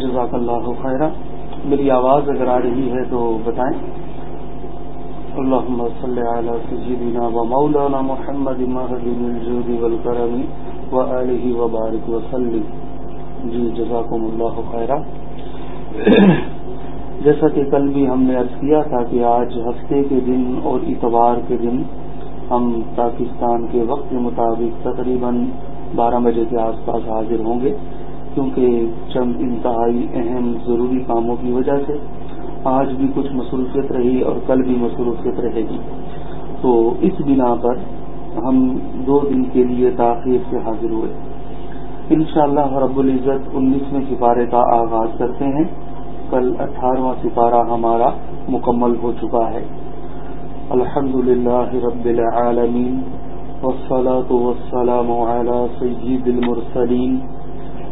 جزاک اللہ خیر میری آواز اگر آ رہی ہے تو بتائیں۔ اللهم صل على سيدنا ومولانا محمد مهدي الجود والكرم وآله وبارك وسلم جی جزاکم اللہ خیر جیسا کہ کل بھی ہم نے عرض کیا تھا کہ آج ہفتے کے دن اور اتوار کے دن ہم پاکستان کے وقت کے مطابق تقریباً بارہ بجے کے آس پاس حاضر ہوں گے۔ کیونکہ چند انتہائی اہم ضروری کاموں کی وجہ سے آج بھی کچھ مصروفیت رہی اور کل بھی مصروفیت رہے گی۔ تو اس بنا پر ہم دو دن کے لیے تاخیر سے حاضر ہوئے۔ انشاءاللہ اللہ رب العزت انیسویں سپارے کا آغاز کرتے ہیں۔ کل اٹھارہواں سپارہ ہمارا مکمل ہو چکا ہے۔ الحمد للہ رب العالمین والصلاة والسلام على سید المرسلین۔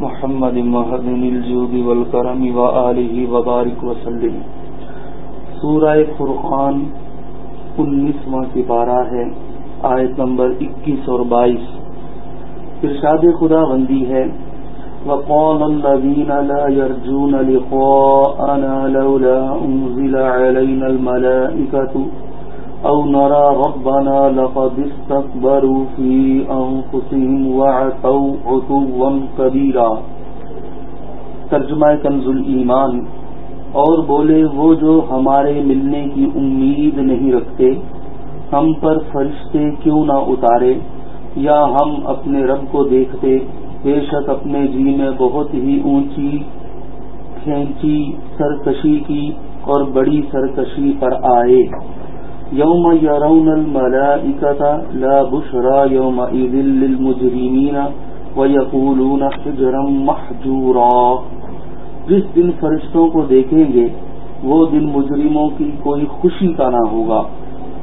محمد مہدن الجود والکرم وآلہ وبارک وسلم. سورہ فرقان انیسواں سپارہ ہے، آیت نمبر اکیس اور بائیس. ارشاد خدا بندی ہے، وقال الذين لا يرجون لقاءنا لولا انزل علينا الملائكة او نرى ربنا لقد استكبروا في انفسهم وعتوا عتوا كبيرا۔ ترجمہ کنز ایمان اور بولے، وہ جو ہمارے ملنے کی امید نہیں رکھتے، ہم پر فرشتے کیوں نہ اتارے؟ یا ہم اپنے رب کو دیکھتے، بے شک اپنے جی میں بہت ہی اونچی کھینچی سرکشی کی اور بڑی سرکشی پر آئے۔ یوم یرون الملائکتا لا بشرا یوم ایذن للمجرمین ویقولون حجرا محجورا۔ جس دن فرشتوں کو دیکھیں گے، وہ دن مجرموں کی کوئی خوشی کا نہ ہوگا۔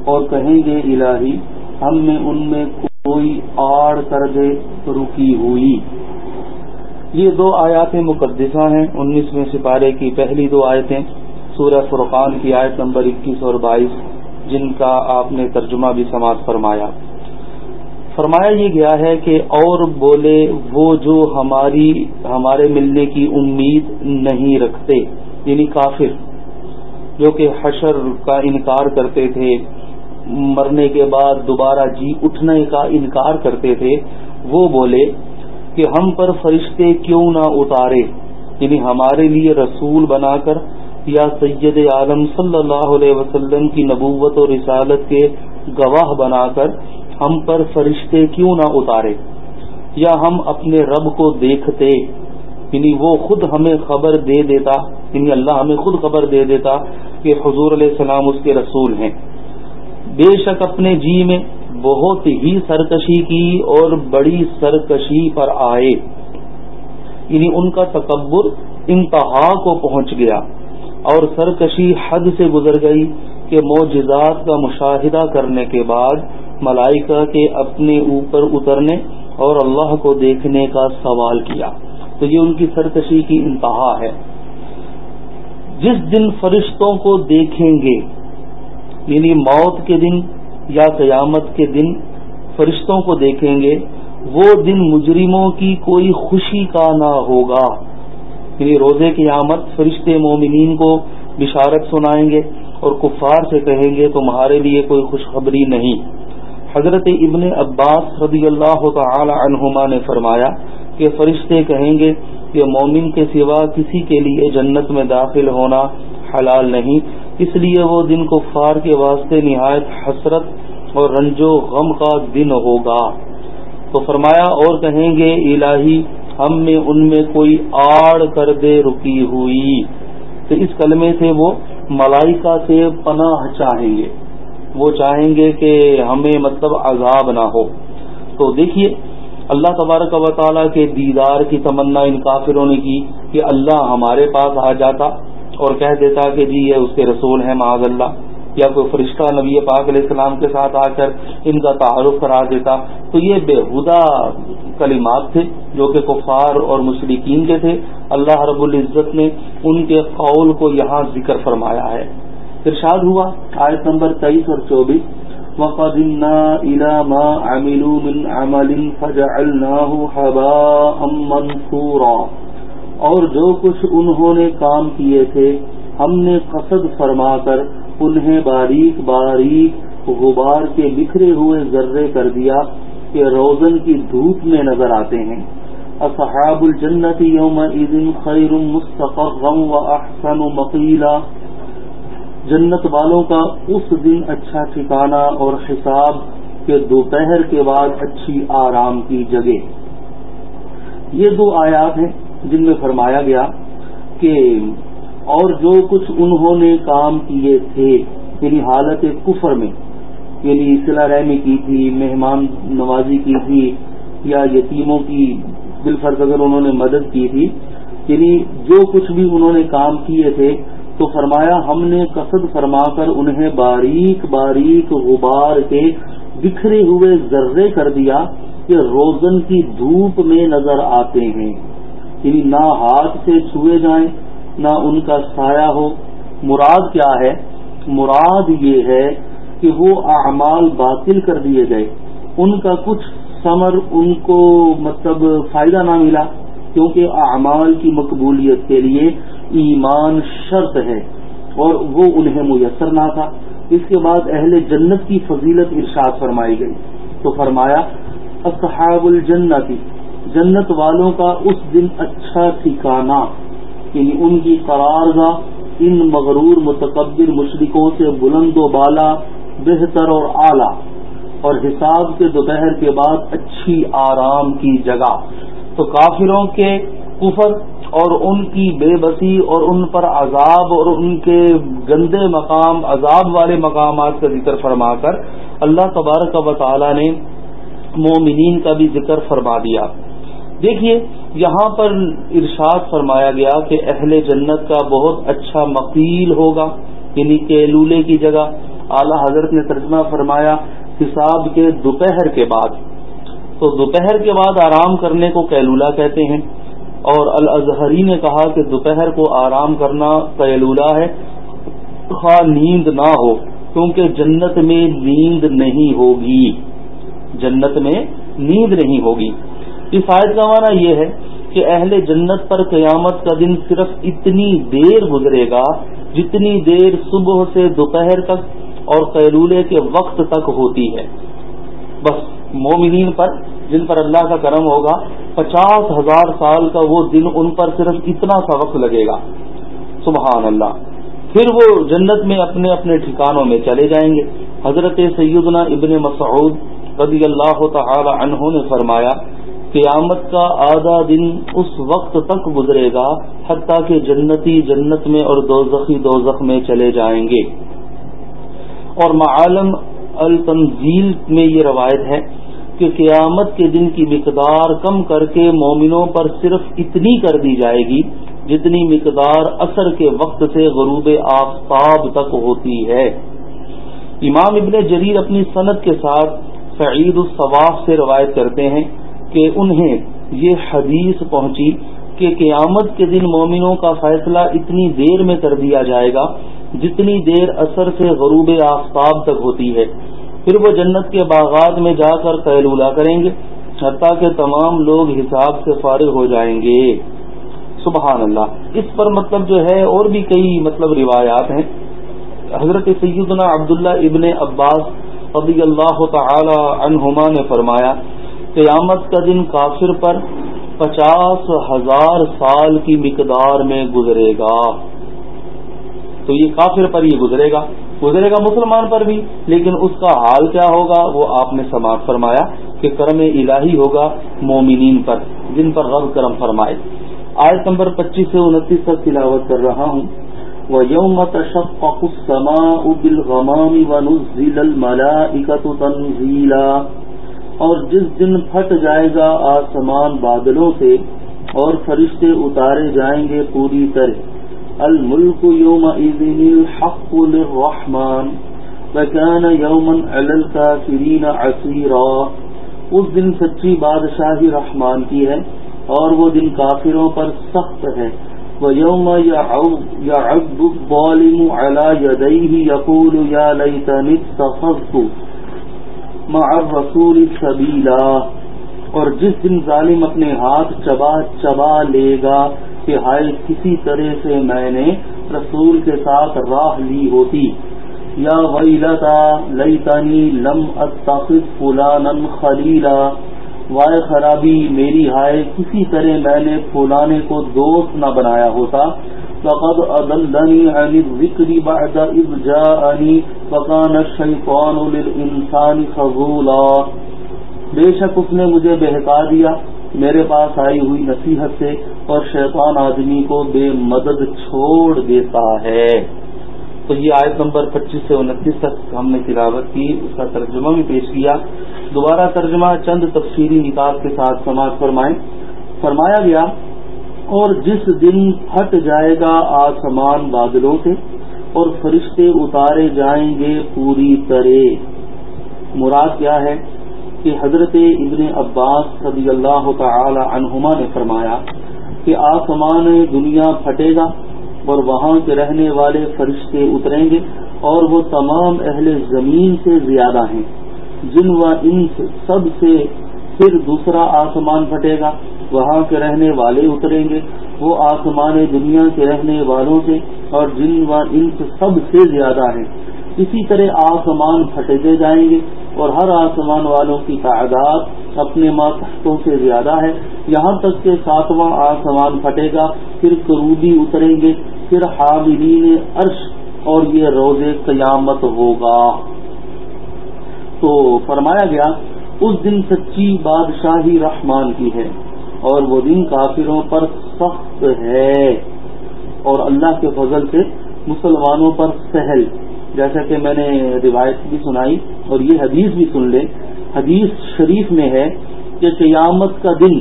اور کہیں گے، الہی، ہم نے ان میں کوئی آڑ کر دے رکی ہوئی۔ یہ دو آیات مقدسہ ہیں۔ انیسویں سپارے کی پہلی دو آیتیں، سورہ فرقان کی آیت نمبر اکیس اور بائیس۔ جن کا آپ نے ترجمہ بھی سماعت فرمایا۔ فرمایا یہ گیا ہے کہ اور بولے وہ جو ہماری، ہمارے ملنے کی امید نہیں رکھتے یعنی کافر، جو کہ حشر کا انکار کرتے تھے، مرنے کے بعد دوبارہ جی اٹھنے کا انکار کرتے تھے، وہ بولے کہ ہم پر فرشتے کیوں نہ اتارے یعنی ہمارے لیے رسول بنا کر یا سید عالم صلی اللہ علیہ وسلم کی نبوت اور رسالت کے گواہ بنا کر ہم پر فرشتے کیوں نہ اتارے؟ یا ہم اپنے رب کو دیکھتے؟ یعنی وہ خود ہمیں خبر دے دیتا یعنی اللہ ہمیں خود خبر دے دیتا کہ حضور علیہ السلام اس کے رسول ہیں۔ بے شک اپنے جی میں بہت ہی سرکشی کی اور بڑی سرکشی پر آئے۔ یعنی ان کا تکبر انتہا کو پہنچ گیا۔ اور سرکشی حد سے گزر گئی کہ معجزات کا مشاہدہ کرنے کے بعد ملائکہ کے اپنے اوپر اترنے اور اللہ کو دیکھنے کا سوال کیا۔ تو یہ ان کی سرکشی کی انتہا ہے۔ جس دن فرشتوں کو دیکھیں گے یعنی موت کے دن یا قیامت کے دن فرشتوں کو دیکھیں گے، وہ دن مجرموں کی کوئی خوشی کا نہ ہوگا۔ یعنی روزے کی آمد فرشتے مومنین کو بشارت سنائیں گے اور کفار سے کہیں گے تمہارے لیے کوئی خوشخبری نہیں۔ حضرت ابن عباس رضی اللہ تعالی عنہما نے فرمایا کہ فرشتے کہیں گے کہ مومن کے سوا کسی کے لیے جنت میں داخل ہونا حلال نہیں، اس لیے وہ دن کفار کے واسطے نہایت حسرت اور رنج و غم کا دن ہوگا۔ تو فرمایا اور کہیں گے، الہی ہم نے ان میں کوئی آڑ کر دے رکی ہوئی۔ تو اس کلمے سے وہ ملائکہ سے پناہ چاہیں گے۔ وہ چاہیں گے کہ ہمیں مطلب عذاب نہ ہو۔ تو دیکھیے، اللہ تبارک و تعالیٰ کے دیدار کی تمنا ان کافروں نے کی کہ اللہ ہمارے پاس آ جاتا اور کہہ دیتا کہ جی یہ اس کے رسول ہیں، معاذ اللہ۔ یا کوئی فرشتہ نبی پاک علیہ السلام کے ساتھ آ کر ان کا تعارف کرا دیتا، تو یہ بےحدہ کلمات تھے جو کہ کفار اور مشرقین کے تھے۔ اللہ رب العزت نے ان کے قول کو یہاں ذکر فرمایا ہے۔ ارشاد ہوا، آیت نمبر تیئیس اور چوبیس۔ اور جو کچھ انہوں نے کام کیے تھے، ہم نے قصد فرما کر انہیں باریک باریک غبار کے بکھرے ہوئے ذرے کر دیا کہ روزن کی دھوپ میں نظر آتے ہیں۔ اصحاب الجنت یوم خیر مستقرم و احسن مقیلا۔ جنت والوں کا اس دن اچھا ٹھکانہ اور حساب کے دوپہر کے بعد اچھی آرام کی جگہ۔ یہ دو آیات ہیں جن میں فرمایا گیا کہ اور جو کچھ انہوں نے کام کیے تھے یعنی حالت کفر میں یعنی اصلاح رحمی کی تھی، مہمان نوازی کی تھی، یا یتیموں کی بالفرض اگر انہوں نے مدد کی تھی یعنی جو کچھ بھی انہوں نے کام کیے تھے، تو فرمایا ہم نے قصد فرما کر انہیں باریک باریک غبار کے بکھرے ہوئے ذرے کر دیا کہ روزن کی دھوپ میں نظر آتے ہیں یعنی نہ ہاتھ سے چھوئے جائیں نہ ان کا سایہ ہو۔ مراد کیا ہے؟ مراد یہ ہے کہ وہ اعمال باطل کر دیے گئے۔ ان کا کچھ ثمر ان کو مطلب فائدہ نہ ملا، کیونکہ اعمال کی مقبولیت کے لیے ایمان شرط ہے اور وہ انہیں میسر نہ تھا۔ اس کے بعد اہل جنت کی فضیلت ارشاد فرمائی گئی۔ تو فرمایا، اصحاب الجنتی جنت والوں کا اس دن اچھا ٹھکانہ۔ یعنی ان کی قرارگاہ ان مغرور متقبر مشرقوں سے بلند و بالا، بہتر اور اعلی، اور حساب کے دوپہر کے بعد اچھی آرام کی جگہ۔ تو کافروں کے کفر اور ان کی بے بسی اور ان پر عذاب اور ان کے گندے مقام، عذاب والے مقامات کا ذکر فرما کر اللہ تبارک و تعالی نے مومنین کا بھی ذکر فرما دیا۔ دیکھیے، یہاں پر ارشاد فرمایا گیا کہ اہل جنت کا بہت اچھا مقیل ہوگا یعنی کیلولے کی جگہ۔ اعلی حضرت نے ترجمہ فرمایا حساب کے دوپہر کے بعد۔ تو دوپہر کے بعد آرام کرنے کو کیلولا کہتے ہیں۔ اور الازہری نے کہا کہ دوپہر کو آرام کرنا کیلولا ہے۔ خواہ نیند نہ ہو، کیونکہ جنت میں نیند نہیں ہوگی۔ جنت میں نیند نہیں ہوگی۔ اس آیت کا معنی یہ ہے کہ اہل جنت پر قیامت کا دن صرف اتنی دیر گزرے گا جتنی دیر صبح سے دوپہر تک اور قیلولے کے وقت تک ہوتی ہے۔ بس مومنین پر، جن پر اللہ کا کرم ہوگا، پچاس ہزار سال کا وہ دن ان پر صرف اتنا سا وقت لگے گا۔ سبحان اللہ۔ پھر وہ جنت میں اپنے اپنے ٹھکانوں میں چلے جائیں گے۔ حضرت سیدنا ابن مسعود رضی اللہ تعالی عنہ نے فرمایا قیامت کا آدھا دن اس وقت تک گزرے گا، حتیٰ کہ جنتی جنت میں اور دوزخی دوزخ میں چلے جائیں گے۔ اور معالم التنزیل میں یہ روایت ہے کہ قیامت کے دن کی مقدار کم کر کے مومنوں پر صرف اتنی کر دی جائے گی جتنی مقدار اثر کے وقت سے غروب آفتاب تک ہوتی ہے۔ امام ابن جریر اپنی صنعت کے ساتھ سعید الصواف سے روایت کرتے ہیں کہ انہیں یہ حدیث پہنچی کہ قیامت کے دن مومنوں کا فیصلہ اتنی دیر میں کر دیا جائے گا جتنی دیر اثر سے غروب آفتاب تک ہوتی ہے۔ پھر وہ جنت کے باغات میں جا کر قیلولہ کریں گے، حتیٰ کہ تمام لوگ حساب سے فارغ ہو جائیں گے۔ سبحان اللہ۔ اس پر مطلب جو ہے، اور بھی کئی مطلب روایات ہیں۔ حضرت سیدنا عبداللہ ابن عباس رضی اللہ تعالی عنہما نے فرمایا قیامت کا دن کافر پر پچاس ہزار سال کی مقدار میں گزرے گا۔ تو یہ کافر پر یہ گزرے گا۔ گزرے گا مسلمان پر بھی، لیکن اس کا حال کیا ہوگا؟ وہ آپ نے سماعت فرمایا کہ کرم الہی ہوگا مومنین پر، جن پر غب کرم فرمائے۔ آیت نمبر پچیس سے انتیس تک تلاوت کر رہا ہوں۔ وہ یوم تشق السماء بالغمام ونزل الملائکة تنزیلا اور جس دن پھٹ جائے گا آسمان بادلوں سے اور فرشتے اتارے جائیں گے پوری طرح الملک یوم الحق للرحمن وکان یومن الکافرین عصیرا اس دن سچی بادشاہی رحمان کی ہے اور وہ دن کافروں پر سخت ہے۔ وَيَوْمَ يَعَبُّ الظَّالِمُ عَلَى يَدَيْهِ يَقُولُ يَا لَيْتَنِ اتَّخَذْتُ مَعَ الرَّسُولِ سَبِيلًا اور جس دن ظالم اپنے ہاتھ چبا چبا لے گا کہ ہائے کسی طرح سے میں نے رسول کے ساتھ راہ لی ہوتی۔ یا ویلتا لیتنی لم اتخذ فلانا خلیلا، وائے خرابی میری ہائے کسی طرح میں نے فلانے کو دوست نہ بنایا ہوتا۔ فقد اضلنی عن الذکر بعد اذ جاءنی وکان الشیطان للانسان خضولا بے شک اس نے مجھے بہتا دیا، میرے پاس آئی ہوئی نصیحت سے، اور شیطان آدمی کو بے مدد چھوڑ دیتا ہے۔ تو یہ آیت نمبر پچیس سے انتیس تک ہم نے تلاوت کی، اس کا ترجمہ بھی پیش کیا۔ دوبارہ ترجمہ چند تفصیلی نکات کے ساتھ سماعت فرمائیں۔ فرمایا گیا اور جس دن پھٹ جائے گا آسمان بادلوں سے اور فرشتے اتارے جائیں گے پوری طرح مراد کیا ہے کہ حضرت ابن عباس صدی اللہ تعالی عنہما نے فرمایا کہ آسمان دنیا پھٹے گا اور وہاں کے رہنے والے فرشتے اتریں گے اور وہ تمام اہل زمین سے زیادہ ہیں، جن و ان سب سے پھر دوسرا آسمان پھٹے گا۔ وہاں کے رہنے والے اتریں گے، وہ آسمان دنیا کے رہنے والوں سے اور جن و ان سب سے زیادہ ہیں۔ اسی طرح آسمان پھٹتے جائیں گے اور ہر آسمان والوں کی تعداد اپنے ماتحتوں سے زیادہ ہے۔ یہاں تک کہ ساتواں آسمان پھٹے گا، پھر قروبی اتریں گے، پھر حاملین عرش اور یہ روز قیامت ہوگا۔ تو فرمایا گیا، اس دن سچی بادشاہی رحمان کی ہے۔ اور وہ دن کافروں پر سخت ہے۔ اور اللہ کے فضل سے مسلمانوں پر سہل۔ جیسا کہ میں نے روایت بھی سنائی اور یہ حدیث بھی سن لیں۔ حدیث شریف میں ہے کہ قیامت کا دن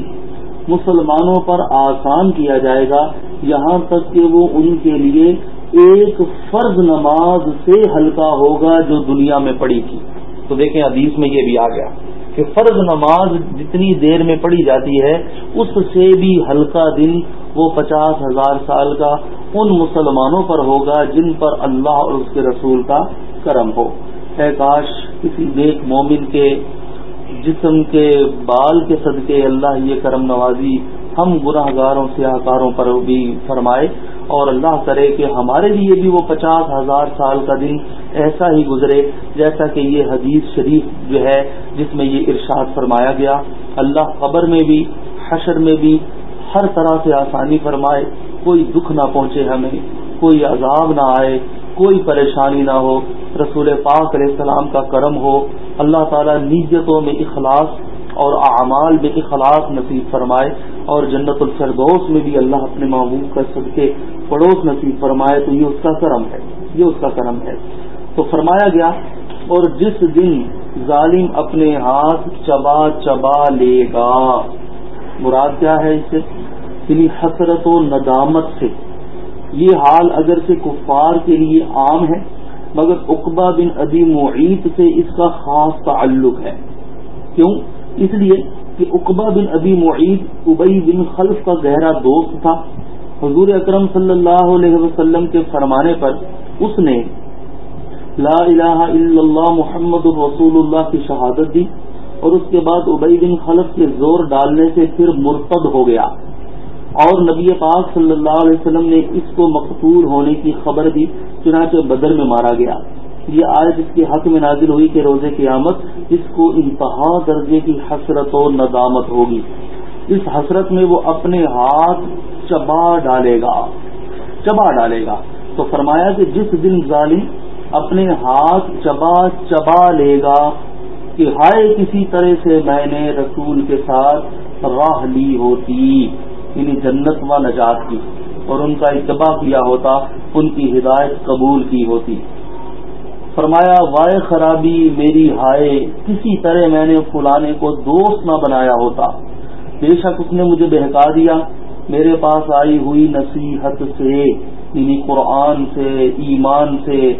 مسلمانوں پر آسان کیا جائے گا، یہاں تک کہ وہ ان کے لیے ایک فرض نماز سے ہلکا ہوگا جو دنیا میں پڑی تھی۔ تو دیکھیں حدیث میں یہ بھی آ گیا۔ کہ فرض نماز جتنی دیر میں پڑھی جاتی ہے، اس سے بھی ہلکا دن وہ پچاس ہزار سال کا ان مسلمانوں پر ہوگا جن پر اللہ اور اس کے رسول کا کرم ہو۔ اے کاش کسی نیک مومن کے جسم کے بال کے صدقے اللہ یہ کرم نوازی ہم گناہ گاروں سیاہ کاروں پر بھی فرمائے۔ اور اللہ کرے کہ ہمارے لیے بھی وہ پچاس ہزار سال کا دن ایسا ہی گزرے جیسا کہ یہ حدیث شریف جو ہے جس میں یہ ارشاد فرمایا گیا۔ اللہ قبر میں بھی، حشر میں بھی ہر طرح سے آسانی فرمائے، کوئی دکھ نہ پہنچے ہمیں، کوئی عذاب نہ آئے، کوئی پریشانی نہ ہو۔ رسول پاک علیہ السلام کا کرم ہو، اللہ تعالیٰ نیتوں میں اخلاص اور اعمال میں اخلاص نصیب فرمائے۔ اور جنت الفردوس میں بھی اللہ اپنے محبوب کا صدقے پڑوس نصیب فرمائے تو یہ اس کا کرم ہے، یہ اس کا کرم ہے۔ تو فرمایا گیا، اور جس دن ظالم اپنے ہاتھ چبا چبا لے گا، مراد کیا ہے اس سے یعنی حسرت و ندامت سے۔ یہ حال اگر سے کفار کے لیے عام ہے، مگر اقبا بن ابی معیت سے اس کا خاص تعلق ہے۔ کیوں؟ اس لیے کہ اقبا بن ابی معید ابئی بن خلف کا گہرا دوست تھا۔ حضور اکرم صلی اللہ علیہ وسلم کے فرمانے پر اس نے لا الہ الا اللہ محمد الرسول اللہ کی شہادت دی اور اس کے بعد ابئی بن خلف کے زور ڈالنے سے پھر مرتد ہو گیا۔ اور نبی پاک صلی اللہ علیہ وسلم نے اس کو مقتول ہونے کی خبر دی، چنانچہ بدر میں مارا گیا۔ یہ آیت اس کے حق میں نازل ہوئی کہ روزے قیامت اس کو انتہا درجے کی حسرت و ندامت ہوگی۔ اس حسرت میں وہ اپنے ہاتھ چبا ڈالے گا۔ چبا ڈالے گا۔ تو فرمایا کہ جس دن ظالم اپنے ہاتھ چبا چبا لے گا کہ ہائے کسی طرح سے میں نے رسول کے ساتھ راہ لی ہوتی یعنی جنت و نجات کی، اور ان کا اتباع کیا ہوتا، ان کی ہدایت قبول کی ہوتی۔ فرمایا، وائے خرابی میری ہائے، کسی طرح میں نے فلانے کو دوست نہ بنایا ہوتا۔ بے شک اس نے مجھے بہکا دیا۔ میرے پاس آئی ہوئی نصیحت سے یعنی قرآن سے، ایمان سے۔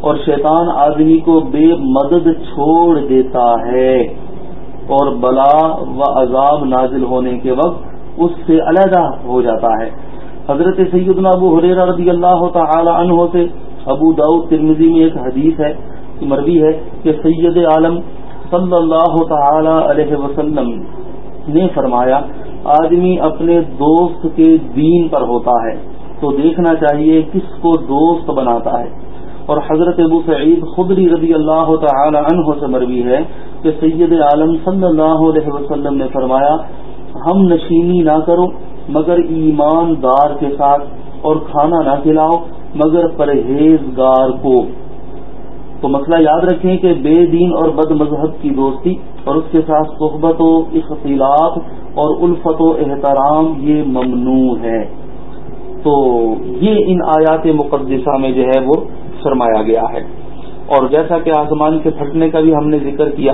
اور شیطان آدمی کو بے مدد چھوڑ دیتا ہے۔ اور بلا و عذاب نازل ہونے کے وقت اس سے علیحدہ ہو جاتا ہے۔ حضرت سیدنا ابو حریرہ رضی اللہ تعالی عنہ سے ابو داؤد ترمزی میں ایک حدیث ہے مربی ہے کہ سید عالم صلی اللہ تعالی علیہ وسلم نے فرمایا، آدمی اپنے دوست کے دین پر ہوتا ہے تو دیکھنا چاہیے کس کو دوست بناتا ہے۔ اور حضرت ابو سعید خدری رضی اللہ تعالی عنہ سے مروی ہے کہ سید عالم صلی اللہ علیہ وسلم نے فرمایا، ہم نشینی نہ کرو، مگر ایماندار کے ساتھ اور کھانا نہ کھلاؤ۔ مگر پرہیزگار کو۔ تو مسئلہ یاد رکھیں کہ بے دین اور بد مذہب کی دوستی اور اس کے ساتھ صحبت و اختلاف اور الفت و احترام یہ ممنوع ہے۔ تو یہ ان آیات مقدسہ میں جو ہے وہ فرمایا گیا ہے۔ اور جیسا کہ آسمان کے پھٹنے کا بھی ہم نے ذکر کیا،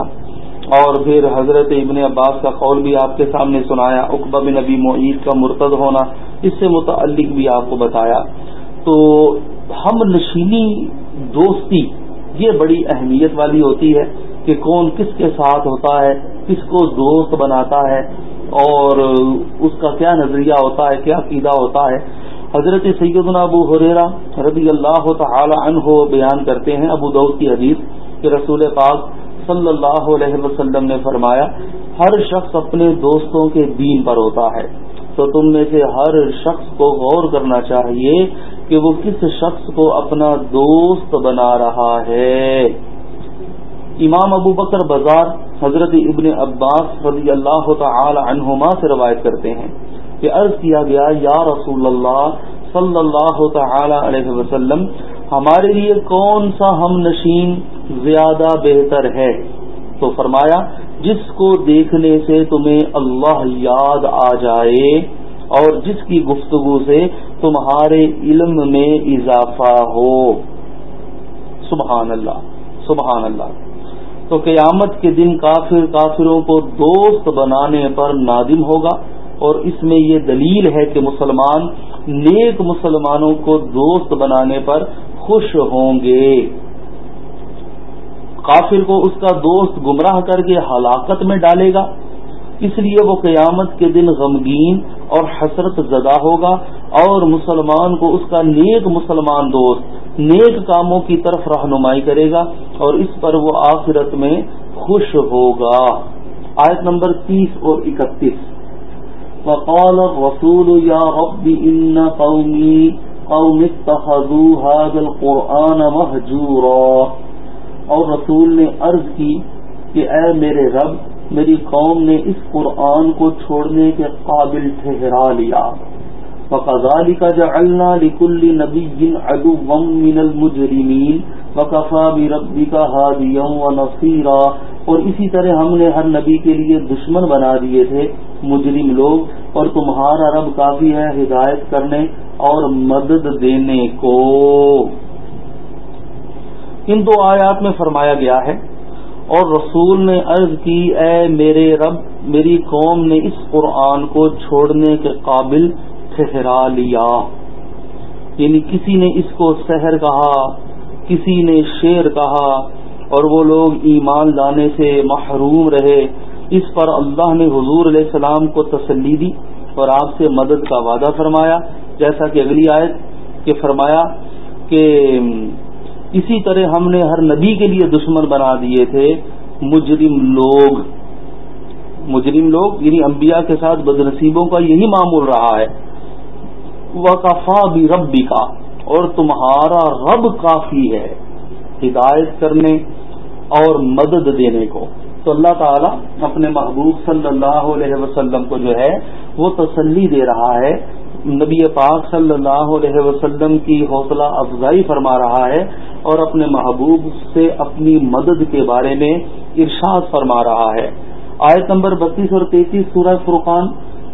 اور پھر حضرت ابن عباس کا قول بھی آپ کے سامنے سنایا اقبا بن نبی معید کا مرتد ہونا، اس سے متعلق بھی آپ کو بتایا۔ تو ہم نشینی دوستی، یہ بڑی اہمیت والی ہوتی ہے کہ کون کس کے ساتھ ہوتا ہے، کس کو دوست بناتا ہے، اور اس کا کیا نظریہ ہوتا ہے، کیا عقیدہ ہوتا ہے۔ حضرت سیدنا ابو حریرا رضی اللہ تعالی عنہ بیان کرتے ہیں ابو دعود کی حدیث کہ رسول پاک صلی اللہ علیہ وسلم نے فرمایا، ہر شخص اپنے دوستوں کے دین پر ہوتا ہے۔ تو تم میں سے ہر شخص کو غور کرنا چاہیے کہ وہ کس شخص کو اپنا دوست بنا رہا ہے۔ امام ابو بکر بازار حضرت ابن عباس رضی اللہ تعالی عنہما سے روایت کرتے ہیں کہ عرض کیا گیا، یا رسول اللہ صلی اللہ تعالی علیہ وسلم، ہمارے لیے کون سا ہم نشین زیادہ بہتر ہے؟ تو فرمایا، جس کو دیکھنے سے تمہیں اللہ یاد آ جائے۔ اور جس کی گفتگو سے تمہارے علم میں اضافہ ہو۔ سبحان اللہ سبحان اللہ۔ تو قیامت کے دن کافر کافروں کو دوست بنانے پر نادم ہوگا اور اس میں یہ دلیل ہے کہ مسلمان نیک مسلمانوں کو دوست بنانے پر خوش ہوں گے۔ کافر کو اس کا دوست گمراہ کر کے ہلاکت میں ڈالے گا۔ اس لیے وہ قیامت کے دن غمگین اور حسرت زدہ ہوگا اور مسلمان کو اس کا نیک مسلمان دوست نیک کاموں کی طرف رہنمائی کرے گا اور اس پر وہ آخرت میں خوش ہوگا۔ آیت نمبر تیس اور اکتیس۔ وقال الرسول يا رب ان قومي قوم اتخذوا هذا القرآن مهجورا۔ اور رسول نے عرض کی کہ اے میرے رب میری قوم نے اس قرآن کو چھوڑنے کے قابل ٹھہرا لیا۔ فقضالی کا جعلنا لکل نبی عدوا من المجرمین وکفا بربی کا ہادیا و اور اسی طرح ہم نے ہر نبی کے لیے دشمن بنا دیے تھے، مجرم لوگ، اور تمہارا رب کافی ہے ہدایت کرنے اور مدد دینے کو۔ ان دو آیات میں فرمایا گیا ہے۔ اور رسول نے عرض کی، اے میرے رب، میری قوم نے اس قرآن کو چھوڑنے کے قابل ٹھہرا لیا۔ یعنی کسی نے اس کو سحر کہا، کسی نے شیر کہا اور وہ لوگ ایمان لانے سے محروم رہے۔ اس پر اللہ نے حضور علیہ السلام کو تسلی دی اور آپ سے مدد کا وعدہ فرمایا۔ جیسا کہ اگلی آیت کہ فرمایا کہ اسی طرح ہم نے ہر نبی کے لیے دشمن بنا دیے تھے، مجرم لوگ۔ مجرم لوگ یعنی انبیاء کے ساتھ بد نصیبوں کا یہی معمول رہا ہے۔ وقفا بھی ربی کا اور تمہارا رب کافی ہے ہدایت کرنے اور مدد دینے کو۔ تو اللہ تعالیٰ اپنے محبوب صلی اللہ علیہ وسلم کو جو ہے، وہ تسلی دے رہا ہے۔ نبی پاک صلی اللہ علیہ وسلم کی حوصلہ افزائی فرما رہا ہے اور اپنے محبوب سے اپنی مدد کے بارے میں ارشاد فرما رہا ہے۔ آیت نمبر بتیس اور تینتیس سورہ فرقان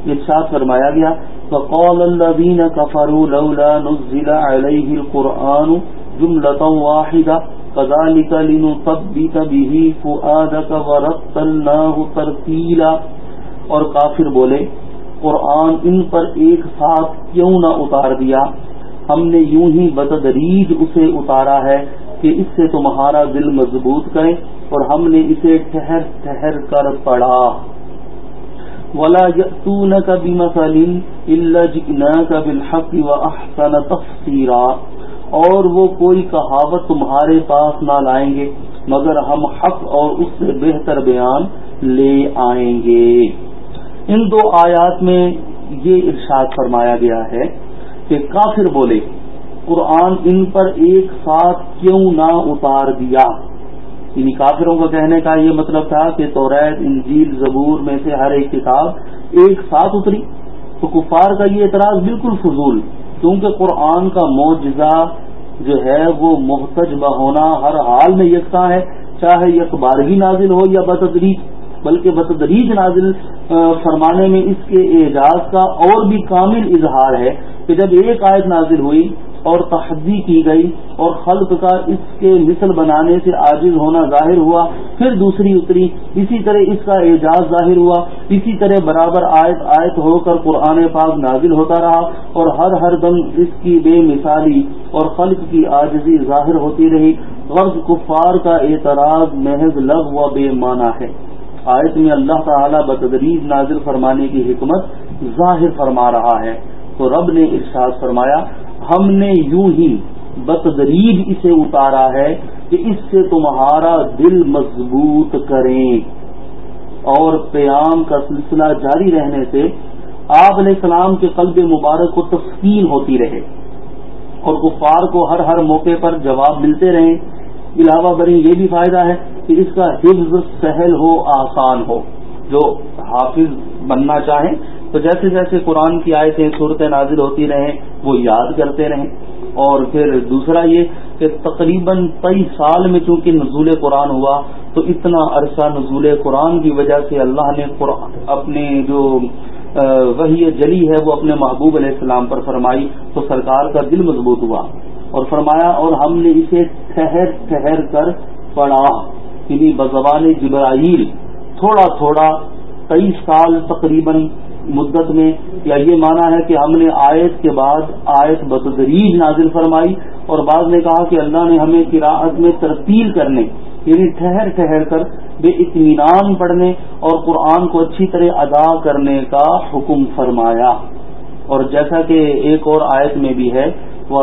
ارشاد فرمایا گیا، فقال الذين كفروا لولا نزل عليه القرآن جملة واحدة، كذلك لنثبت به فؤادك ورتلناه ترتيلا۔ اور کافر بولے قرآن ان پر ایک ساتھ کیوں نہ اتار دیا؟ ہم نے یوں ہی بتدریج اسے اتارا ہے کہ اس سے تمہارا دل مضبوط کرے اور ہم نے اسے ٹھہر ٹھہر کر پڑھا۔ ولا يأتونك بمثل إلا جئناك بالحق وأحسن تفسيرا۔ اور وہ کوئی کہاوت تمہارے پاس نہ لائیں گے، مگر ہم حق اور اس سے بہتر بیان لے آئیں گے۔ ان دو آیات میں یہ ارشاد فرمایا گیا ہے کہ کافر بولے، قرآن ان پر ایک ساتھ کیوں نہ اتار دیا؟ یعنی کافروں کو کہنے کا یہ مطلب تھا کہ توریت، انجیل، زبور میں سے ہر ایک کتاب ایک ساتھ اتری۔ تو کفار کا یہ اعتراض بالکل فضول، کیونکہ قرآن کا معجزہ جو ہے وہ محتج ہونا ہر حال میں یکساں ہے، چاہے یکبارگی نازل ہو یا بتدریج بلکہ بتدریج نازل فرمانے میں اس کے اعجاز کا اور بھی کامل اظہار ہے کہ جب ایک آیت نازل ہوئی اور تحدی کی گئی اور خلق کا اس کے مثل بنانے سے عاجز ہونا ظاہر ہوا، پھر دوسری اتری، اسی طرح اس کا اعجاز ظاہر ہوا، اسی طرح برابر آیت آیت ہو کر قرآن پاک نازل ہوتا رہا اور ہر ہر دم اس کی بے مثالی اور خلق کی عاجزی ظاہر ہوتی رہی۔ غرض کفار کا اعتراض محض لغ و بے معنی ہے۔ آیت میں اللہ تعالی بتدریج نازل فرمانے کی حکمت ظاہر فرما رہا ہے۔ تو رب نے ارشاد فرمایا، ہم نے یوں ہی بتدریج اسے اتارا ہے کہ اس سے تمہارا دل مضبوط کریں۔ اور قیام کا سلسلہ جاری رہنے سے آپ علیہ السلام کے قلب مبارک کو تسکین ہوتی رہے اور کفار کو ہر ہر موقع پر جواب ملتے رہیں علاوہ بری یہ بھی فائدہ ہے کہ اس کا حفظ سہل ہو، آسان ہو، جو حافظ بننا چاہیں۔ تو جیسے جیسے قرآن کی آیتیں صورتیں نازل ہوتی رہیں، وہ یاد کرتے رہیں۔ اور پھر دوسرا یہ کہ تقریباً کئی سال میں چونکہ نزول قرآن ہوا، تو اتنا عرصہ نزول قرآن کی وجہ سے اللہ نے اپنے جو وہی جلی ہے، وہ اپنے محبوب علیہ السلام پر فرمائی، تو سرکار کا دل مضبوط ہوا۔ اور فرمایا، اور ہم نے اسے ٹھہر ٹھہر کر پڑھا۔ یعنی بزبان جبرائیل تھوڑا تھوڑا کئی سال تقریباً مدت میں، یا یہ مانا ہے کہ ہم نے آیت کے بعد آیت بتدریج نازل فرمائی اور بعض نے کہا کہ اللہ نے ہمیں قراءت میں ترتیل کرنے یعنی ٹھہر ٹھہر کر بے اطمینان پڑھنے اور قرآن کو اچھی طرح ادا کرنے کا حکم فرمایا۔ اور جیسا کہ ایک اور آیت میں بھی ہے وہ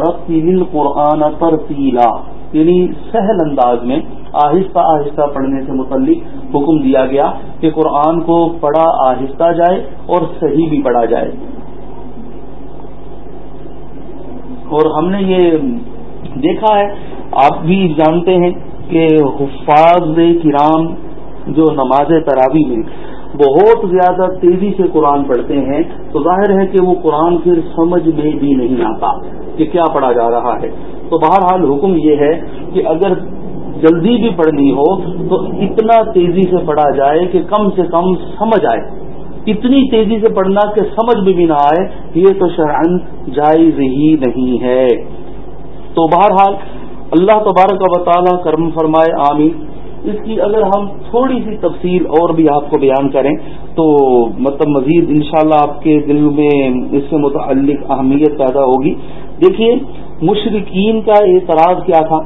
قرآن ترتیلا یعنی سہل انداز میں آہستہ آہستہ پڑھنے سے متعلق حکم دیا گیا کہ قرآن کو پڑھا آہستہ جائے اور صحیح بھی پڑھا جائے۔ اور ہم نے یہ دیکھا ہے، آپ بھی جانتے ہیں کہ حفاظ کرام جو نماز تراوی میں بہت زیادہ تیزی سے قرآن پڑھتے ہیں، تو ظاہر ہے کہ وہ قرآن پھر سمجھ میں بھی نہیں آتا کہ کیا پڑھا جا رہا ہے۔ تو بہرحال حکم یہ ہے کہ اگر جلدی بھی پڑھنی ہو تو اتنا تیزی سے پڑھا جائے کہ کم سے کم سمجھ آئے۔ اتنی تیزی سے پڑھنا کہ سمجھ میں بھی نہ آئے، یہ تو شرعن جائز ہی نہیں ہے۔ تو بہرحال اللہ تبارک و تعالیٰ کرم فرمائے عامی اس کی اگر ہم تھوڑی سی تفصیل اور بھی آپ کو بیان کریں تو مطلب مزید انشاءاللہ شاء آپ کے دل میں اس سے متعلق اہمیت پیدا ہوگی۔ دیکھیے مشرقین کا اعتراض کیا تھا؟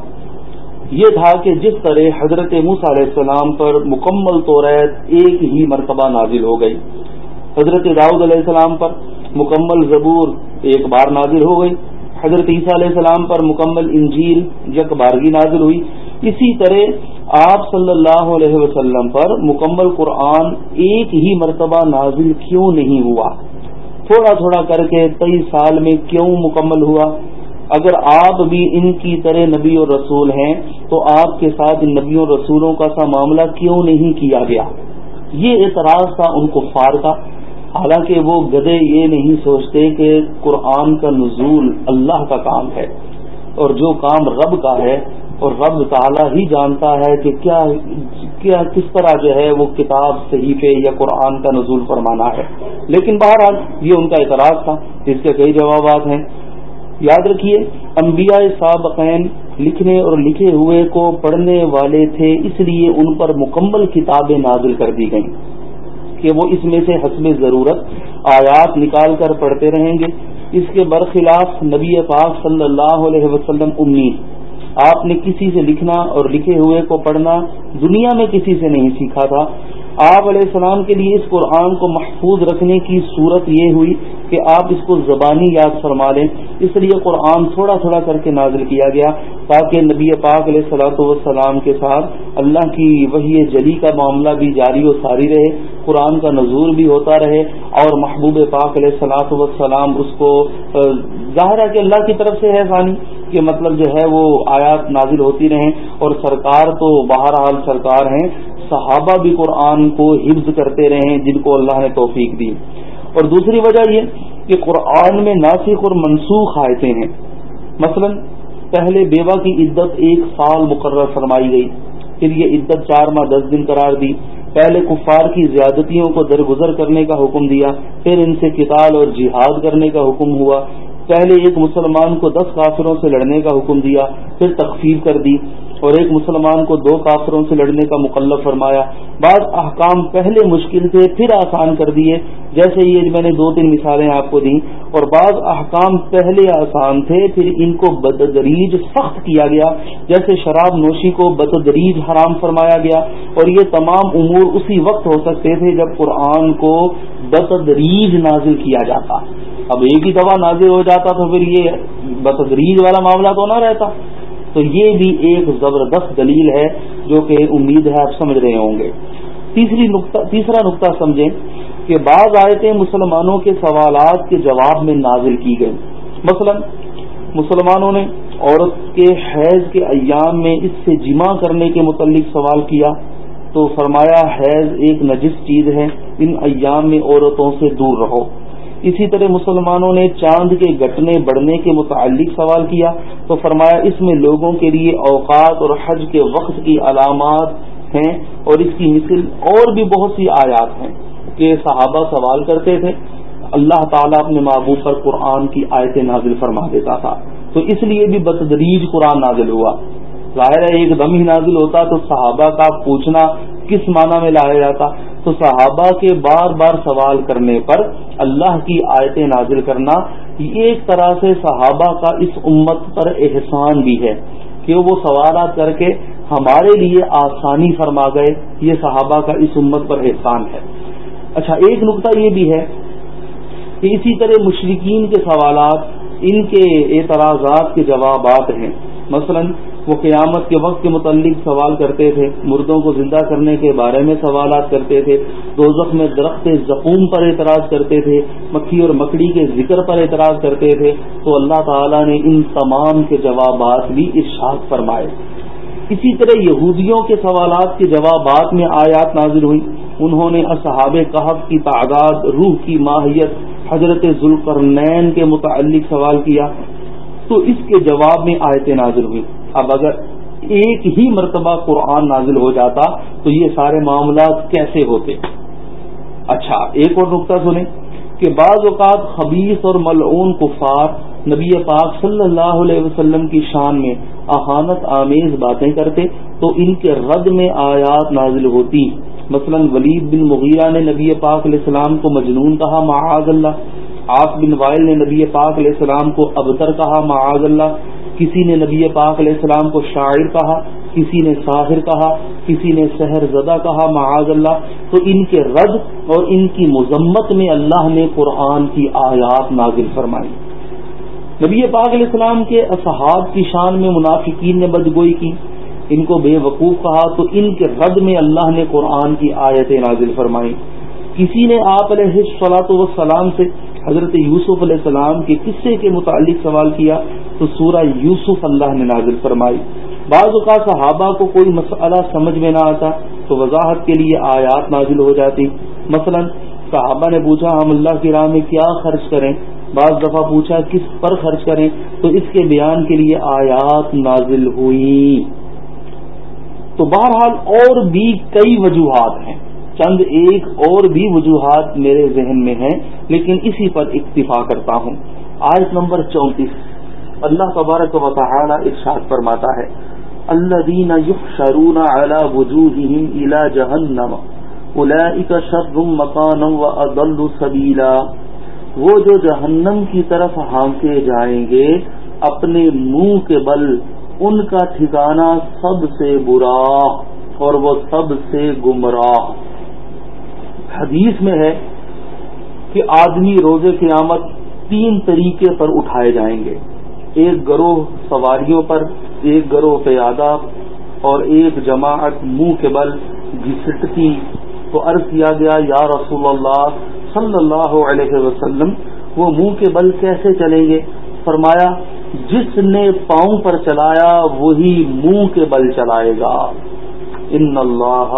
یہ تھا کہ جس طرح حضرت موس علیہ السلام پر مکمل طور ایک ہی مرتبہ نازل ہو گئی۔ حضرت داؤد علیہ السلام پر مکمل زبور ایک بار نازل ہو گئی۔ حضرت عیسیٰ علیہ السلام پر مکمل انجیل یک بارگی نازل ہوئی۔ اسی طرح آپ صلی اللہ علیہ وسلم پر مکمل قرآن ایک ہی مرتبہ نازل کیوں نہیں ہوا؟ تھوڑا تھوڑا کر کے کئی سال میں کیوں مکمل ہوا؟ اگر آپ بھی ان کی طرح نبی اور رسول ہیں، تو آپ کے ساتھ ان نبیوں رسولوں کا سا معاملہ کیوں نہیں کیا گیا؟ یہ اعتراض تھا ان کو فار کا۔ حالانکہ وہ گدے یہ نہیں سوچتے کہ قرآن کا نزول اللہ کا کام ہے، اور جو کام رب کا ہے، اور رب تعالیٰ ہی جانتا ہے کہ کیا کیا، کس طرح جو ہے وہ کتاب صحیفے یا قرآن کا نزول فرمانا ہے۔ لیکن بہرحال یہ ان کا اعتراض تھا۔ اس کے کئی جوابات ہیں۔ یاد رکھیے، انبیاء سابقین لکھنے اور لکھے ہوئے کو پڑھنے والے تھے، اس لیے ان پر مکمل کتابیں نازل کر دی گئیں کہ وہ اس میں سے حسب ضرورت آیات نکال کر پڑھتے رہیں گے۔ اس کے برخلاف نبی پاک صلی اللہ علیہ وسلم امید، آپ نے کسی سے لکھنا اور لکھے ہوئے کو پڑھنا دنیا میں کسی سے نہیں سیکھا تھا۔ آپ علیہ السلام کے لیے اس قرآن کو محفوظ رکھنے کی صورت یہ ہوئی کہ آپ اس کو زبانی یاد فرما لیں۔ اس لیے قرآن تھوڑا تھوڑا کر کے نازل کیا گیا تاکہ نبی پاک علیہ صلاحت والسلام کے ساتھ اللہ کی وہی جلی کا معاملہ بھی جاری و ساری رہے، قرآن کا نظور بھی ہوتا رہے اور محبوب پاک علیہ صلاحت والسلام اس کو ظاہر ہے کہ اللہ کی طرف سے ہے ثانی کہ مطلب جو ہے وہ آیات نازل ہوتی رہیں اور سرکار تو بہرحال سرکار ہیں، صحابہ بھی قرآن کو حفظ کرتے رہے جن کو اللہ نے توفیق دی۔ اور دوسری وجہ یہ کہ قرآن میں ناسخ اور منسوخ آیتیں ہیں۔ مثلا پہلے بیوہ کی عدت ایک سال مقرر فرمائی گئی، پھر یہ عدت چار ماہ دس دن قرار دی۔ پہلے کفار کی زیادتیوں کو درگزر کرنے کا حکم دیا، پھر ان سے کتاب اور جہاد کرنے کا حکم ہوا۔ پہلے ایک مسلمان کو دس کافروں سے لڑنے کا حکم دیا، پھر تخفیف کر دی۔ اور ایک مسلمان کو دو کافروں سے لڑنے کا مقلف فرمایا، بعض احکام پہلے مشکل تھے، پھر آسان کر دیے، جیسے یہ میں نے دو تین مثالیں آپ کو دیں۔ اور بعض احکام پہلے آسان تھے، پھر ان کو بتدریج سخت کیا گیا، جیسے شراب نوشی کو بتدریج حرام فرمایا گیا۔ اور یہ تمام امور اسی وقت ہو سکتے تھے جب قرآن کو بتدریج نازل کیا جاتا۔ اب ایک ہی دفعہ نازل ہو جاتا تو پھر یہ بتدریج والا معاملہ تو نہ رہتا۔ تو یہ بھی ایک زبردست دلیل ہے جو کہ امید ہے آپ سمجھ رہے ہوں گے۔ تیسری نقطہ، تیسرا نقطہ سمجھیں کہ بعض آیتیں مسلمانوں کے سوالات کے جواب میں نازل کی گئی مثلا، مسلمانوں نے عورت کے حیض کے ایام میں اس سے جمع کرنے کے متعلق سوال کیا تو فرمایا، حیض ایک نجس چیز ہے، ان ایام میں عورتوں سے دور رہو۔ اسی طرح مسلمانوں نے چاند کے گٹنے بڑھنے کے متعلق سوال کیا تو فرمایا اس میں لوگوں کے لیے اوقات اور حج کے وقت کی علامات ہیں اور اس کی مثل اور بھی بہت سی آیات ہیں کہ صحابہ سوال کرتے تھے۔ اللہ تعالیٰ اپنے محبوب پر قرآن کی آیت نازل فرما دیتا تھا۔ تو اس لیے بھی بتدریج قرآن نازل ہوا۔ ظاہر ہے ایک دم ہی نازل ہوتا تو صحابہ کا پوچھنا کس معنی میں لایا جاتا؟ تو صحابہ کے بار بار سوال کرنے پر اللہ کی آیتیں نازل کرنا یہ ایک طرح سے صحابہ کا اس امت پر احسان بھی ہے کہ وہ سوالات کر کے ہمارے لیے آسانی فرما گئے، یہ صحابہ کا اس امت پر احسان ہے۔ اچھا ایک نقطہ یہ بھی ہے کہ اسی طرح مشرقین کے سوالات، ان کے اعتراضات کے جوابات ہیں۔ مثلا وہ قیامت کے وقت کے متعلق سوال کرتے تھے، مردوں کو زندہ کرنے کے بارے میں سوالات کرتے تھے، دوزخ میں درخت زخوم پر اعتراض کرتے تھے، مکھی اور مکڑی کے ذکر پر اعتراض کرتے تھے، تو اللہ تعالیٰ نے ان تمام کے جوابات بھی ارشاد فرمائے۔ اسی طرح یہودیوں کے سوالات کے جوابات میں آیات نازل ہوئی۔ انہوں نے اصحاب کہف کی تعداد، روح کی ماہیت، حضرت ذوالقرنین کے متعلق سوال کیا۔ تو اس کے جواب میں آیتیں نازل ہوئی۔ اب اگر ایک ہی مرتبہ قرآن نازل ہو جاتا تو یہ سارے معاملات کیسے ہوتے؟ اچھا ایک اور نقطہ سنیں کہ بعض اوقات خبیص اور ملعون کفار نبی پاک صلی اللہ علیہ وسلم کی شان میں احانت آمیز باتیں کرتے تو ان کے رد میں آیات نازل ہوتی۔ مثلا ولید بن مغیرہ نے نبی پاک علیہ السلام کو مجنون کہا، معاذ اللہ۔ آف بن وائل نے نبی پاک علیہ السلام کو ابتر کہا، معاذ اللہ۔ کسی نے نبی پاک علیہ السلام کو شاعر کہا، کسی نے ساحر کہا، کسی نے سحر زدہ کہا، معاذ اللہ، تو ان کے رد اور ان کی مذمت میں اللہ نے قرآن کی آیات نازل فرمائی۔ نبی پاک علیہ السلام کے اصحاب کی شان میں منافقین نے بدگوئی کی، ان کو بے وقوف کہا، تو ان کے رد میں اللہ نے قرآن کی آیتیں نازل فرمائی۔ کسی نے آپ علیہ صلاحت وسلام سے حضرت یوسف علیہ السلام کے قصے کے متعلق سوال کیا تو سورہ یوسف اللہ نے نازل فرمائی۔ بعض اوقات صحابہ کو کوئی مسئلہ سمجھ میں نہ آتا تو وضاحت کے لیے آیات نازل ہو جاتی۔ مثلا صحابہ نے پوچھا، ہم اللہ کی راہ میں کیا خرچ کریں؟ بعض دفعہ پوچھا، کس پر خرچ کریں؟ تو اس کے بیان کے لیے آیات نازل ہوئی۔ تو بہرحال اور بھی کئی وجوہات ہیں۔ چند ایک اور بھی وجوہات میرے ذہن میں ہیں، لیکن اسی پر اکتفا کرتا ہوں۔ آیت نمبر چونتیس۔ اللہ تبارک و تعالی ارشاد فرماتا ہے اللہ دین شرون اعلی وجوہ الا جہنم شر مکان و اضل سبیلا۔ وہ جو جہنم کی طرف ہانکے جائیں گے، اپنے منہ کے بل، ان کا ٹھکانہ سب سے برا اور وہ سب سے گمراہ۔ حدیث میں ہے کہ آدمی روز قیامت تین طریقے پر اٹھائے جائیں گے۔ ایک گروہ سواریوں پر، ایک گروہ پیادہ اور ایک جماعت منہ کے بل گھسٹتی تو عرض کیا گیا، یا رسول اللہ صلی اللہ علیہ وسلم، وہ منہ کے بل کیسے چلیں گے؟ فرمایا، جس نے پاؤں پر چلایا، وہی منہ کے بل چلائے گا۔ ان اللہ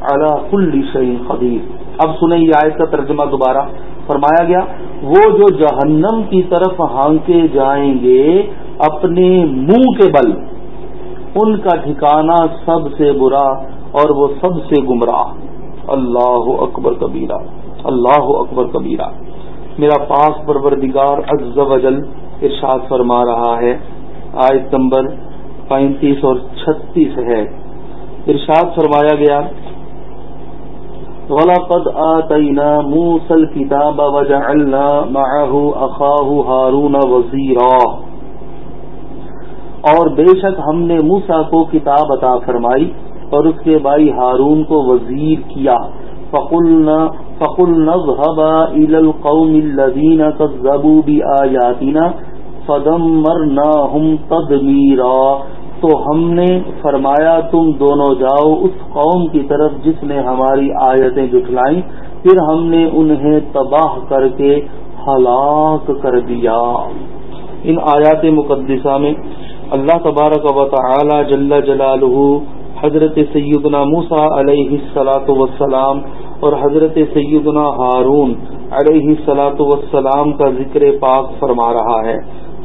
علی کل شعین خبیر اب سنیں یہ آیت کا ترجمہ دوبارہ۔ فرمایا گیا، وہ جو جہنم کی طرف ہانکے جائیں گے، اپنے منہ کے بل، ان کا ٹھکانہ سب سے برا اور وہ سب سے گمراہ۔ اللہ اکبر کبیرہ، اللہ اکبر کبیرہ۔ میرا پاس پروردگار عز و جل ارشاد فرما رہا ہے۔ آیت نمبر پینتیس اور چھتیس ہے۔ ارشاد فرمایا گیا وَلَقَدْ آتَيْنَا مُوسَى الْكِتَابَ وَجَعَلْنَا مَعَهُ أَخَاهُ هَارُونَ وَزِيرًا اور بے شک ہم نے موسا کو کتاب عطا فرمائی اور اس کے بھائی ہارون کو وزیر کیا۔ فقلنا فقلنا اذهبا الى القوم الذين كذبوا بآياتنا فدمرناهم تدميرا تو ہم نے فرمایا تم دونوں جاؤ اس قوم کی طرف جس نے ہماری آیتیں جٹلائیں پھر ہم نے انہیں تباہ کر کے ہلاک کر دیا۔ ان آیات مقدسہ میں اللہ تبارک و تعالی جل جلالہ، حضرت سیدنا موسا علیہ السلاۃ وسلام اور حضرت سیدنا ہارون علیہ السلاۃ وسلام کا ذکر پاک فرما رہا ہے۔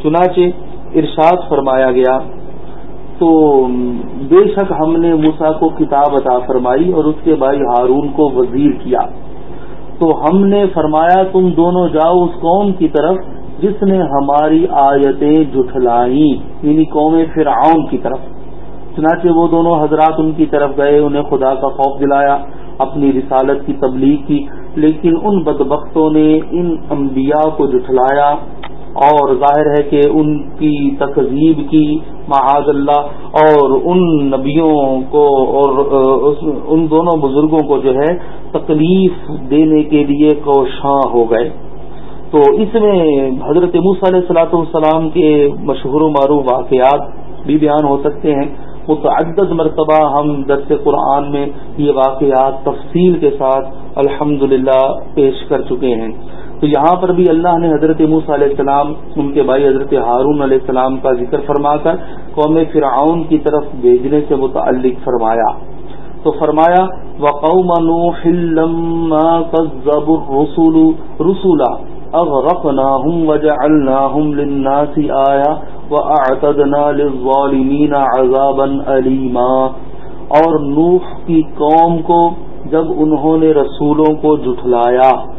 چنانچہ ارشاد فرمایا گیا تو بے شک ہم نے موسا کو کتاب عطا فرمائی اور اس کے بھائی ہارون کو وزیر کیا۔ تو ہم نے فرمایا، تم دونوں جاؤ اس قوم کی طرف جس نے ہماری آیتیں جٹلائیں یعنی قوم فرعون کی طرف۔ چنانچہ وہ دونوں حضرات ان کی طرف گئے، انہیں خدا کا خوف دلایا، اپنی رسالت کی تبلیغ کی۔ لیکن ان بدبختوں نے ان انبیاء کو جٹلایا اور ظاہر ہے کہ ان کی تقزیب کی معاذ اللہ، اور ان نبیوں کو، اور ان دونوں بزرگوں کو جو ہے تکلیف دینے کے لیے کوشاں ہو گئے۔ تو اس میں حضرت موس علیہ السلاۃ والسلام کے مشہور و معروف واقعات بھی بیان ہو سکتے ہیں۔ متعدد مرتبہ ہم درس قرآن میں یہ واقعات تفصیل کے ساتھ الحمد پیش کر چکے ہیں۔ تو یہاں پر بھی اللہ نے حضرت موس علیہ السلام، ان کے بھائی حضرت ہارون علیہ السلام کا ذکر فرما کر قوم فرعون کی طرف بھیجنے سے متعلق فرمایا۔ تو فرمایا، وقوم رسول رسولا اغرقناهم وجعلناهم للناس اور نوح کی قوم کو، جب انہوں نے رسولوں کو جٹلایا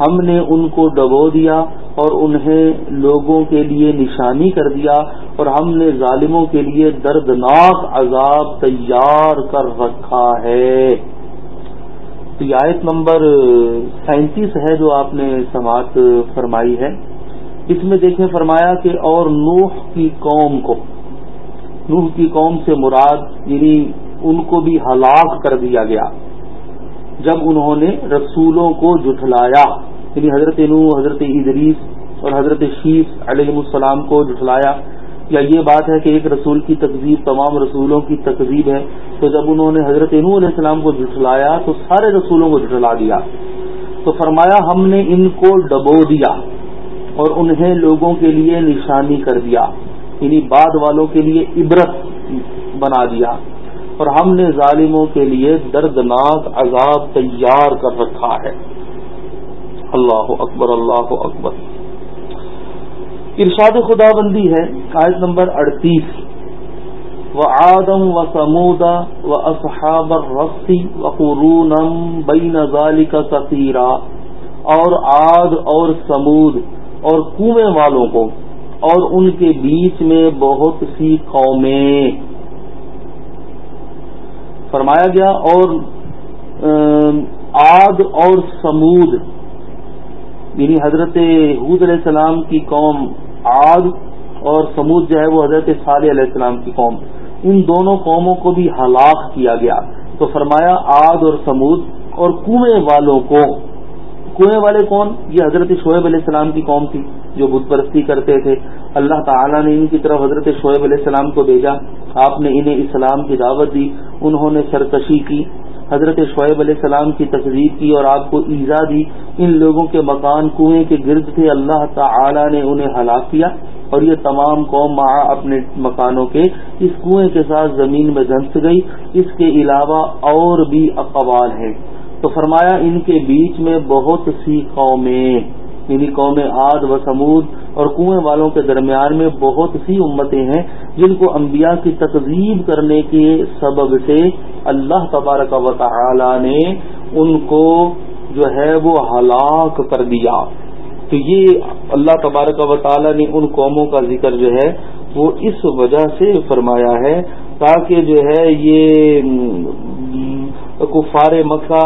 ہم نے ان کو ڈبو دیا اور انہیں لوگوں کے لیے نشانی کر دیا اور ہم نے ظالموں کے لیے دردناک عذاب تیار کر رکھا ہے۔ تو آیت نمبر سینتیس ہے جو آپ نے سماعت فرمائی ہے۔ اس میں دیکھیں فرمایا کہ اور نوح کی قوم کو، نوح کی قوم سے مراد یعنی ان کو بھی ہلاک کر دیا گیا۔ جب انہوں نے رسولوں کو جٹلایا یعنی حضرت نو حضرت ادریس اور حضرت شیف علیہ السلام کو جٹلایا یا یہ بات ہے کہ ایک رسول کی تقزیب تمام رسولوں کی تقزیب ہے؟ تو جب انہوں نے حضرت نو علیہ السلام کو جٹلایا تو سارے رسولوں کو جٹلا دیا۔ تو فرمایا، ہم نے ان کو ڈبو دیا اور انہیں لوگوں کے لیے نشانی کر دیا یعنی بعد والوں کے لیے عبرت بنا دیا۔ اور ہم نے ظالموں کے لیے دردناک عذاب تیار کر رکھا ہے۔ اللہ اکبر اللہ اکبر ارشاد خدا بندی ہے، آیت نمبر اڑتیس. و آدم و سمودا و اصحاب رسی و قرونم بین ذالک کثیرہ اور آد اور سمود اور کنویں والوں کو اور ان کے بیچ میں بہت سی قومیں. فرمایا گیا اور آد اور سمود یعنی حضرت حود علیہ السلام کی قوم آد اور سمود جو ہے وہ حضرت صالح علیہ السلام کی قوم. ان دونوں قوموں کو بھی ہلاک کیا گیا. تو فرمایا آد اور سمود اور کنویں والوں کو. کنویں والے کون؟ یہ حضرت شعیب علیہ السلام کی قوم تھی جو بت پرستی کرتے تھے. اللہ تعالیٰ نے ان کی طرف حضرت شعیب علیہ السلام کو بھیجا. آپ نے انہیں اسلام کی دعوت دی. انہوں نے سرکشی کی. حضرت شعیب علیہ السلام کی تقریب کی اور آپ کو ایزا دی ان لوگوں کے مکان کنویں کے گرد تھے، اللہ تعالی نے انہیں ہلاک کیا اور یہ تمام قوم ماں اپنے مکانوں کے اس کنویں کے ساتھ زمین میں دھنس گئی۔ اس کے علاوہ اور بھی اقوال ہیں۔ تو فرمایا، ان کے بیچ میں بہت سی قومیں یعنی قوم آد و سمود اور کنویں والوں کے درمیان میں بہت سی امتیں ہیں۔ جن کو انبیاء کی تقزیب کرنے کے سبب سے اللہ تبارک و تعالی نے ان کو جو ہے وہ ہلاک کر دیا۔ تو یہ اللہ تبارک و تعالی نے ان قوموں کا ذکر جو ہے وہ اس وجہ سے فرمایا ہے تاکہ جو ہے یہ کفار مکہ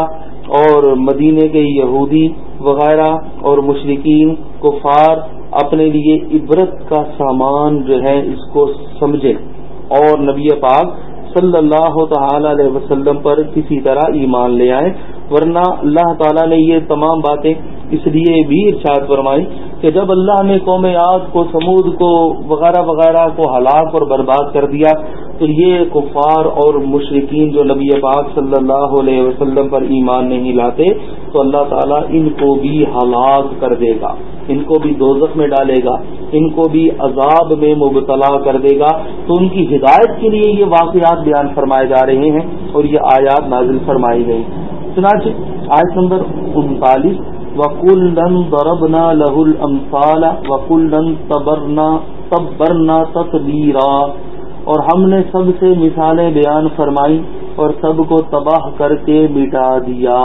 اور مدینے کے یہودی وغیرہ اور مشرقین کفار اپنے لیے عبرت کا سامان جو ہے اس کو سمجھے۔ اور نبی پاک صلی اللہ تعالی علیہ وسلم پر کسی طرح ایمان لے آئے۔ ورنہ اللہ تعالی نے یہ تمام باتیں اس لیے بھی ارشاد فرمائی کہ جب اللہ نے قوم یاد کو، سمود کو، وغیرہ وغیرہ کو ہلاک اور برباد کر دیا، تو یہ کفار اور مشرقین جو نبی پاک صلی اللہ علیہ وسلم پر ایمان نہیں لاتے، تو اللہ تعالیٰ ان کو بھی ہلاک کر دے گا، ان کو بھی دوزخ میں ڈالے گا، ان کو بھی عذاب میں مبتلا کر دے گا۔ تو ان کی ہدایت کے لیے یہ واقعات بیان فرمائے جا رہے ہیں اور یہ آیات نازل فرمائی گئی۔ چنانچہ آیت نمبر انتالیس وکلن بربنا لہ المفال وکلن تبرنا تبرنا اور ہم نے سب سے مثالیں بیان فرمائی اور سب کو تباہ کر کے مٹا دیا۔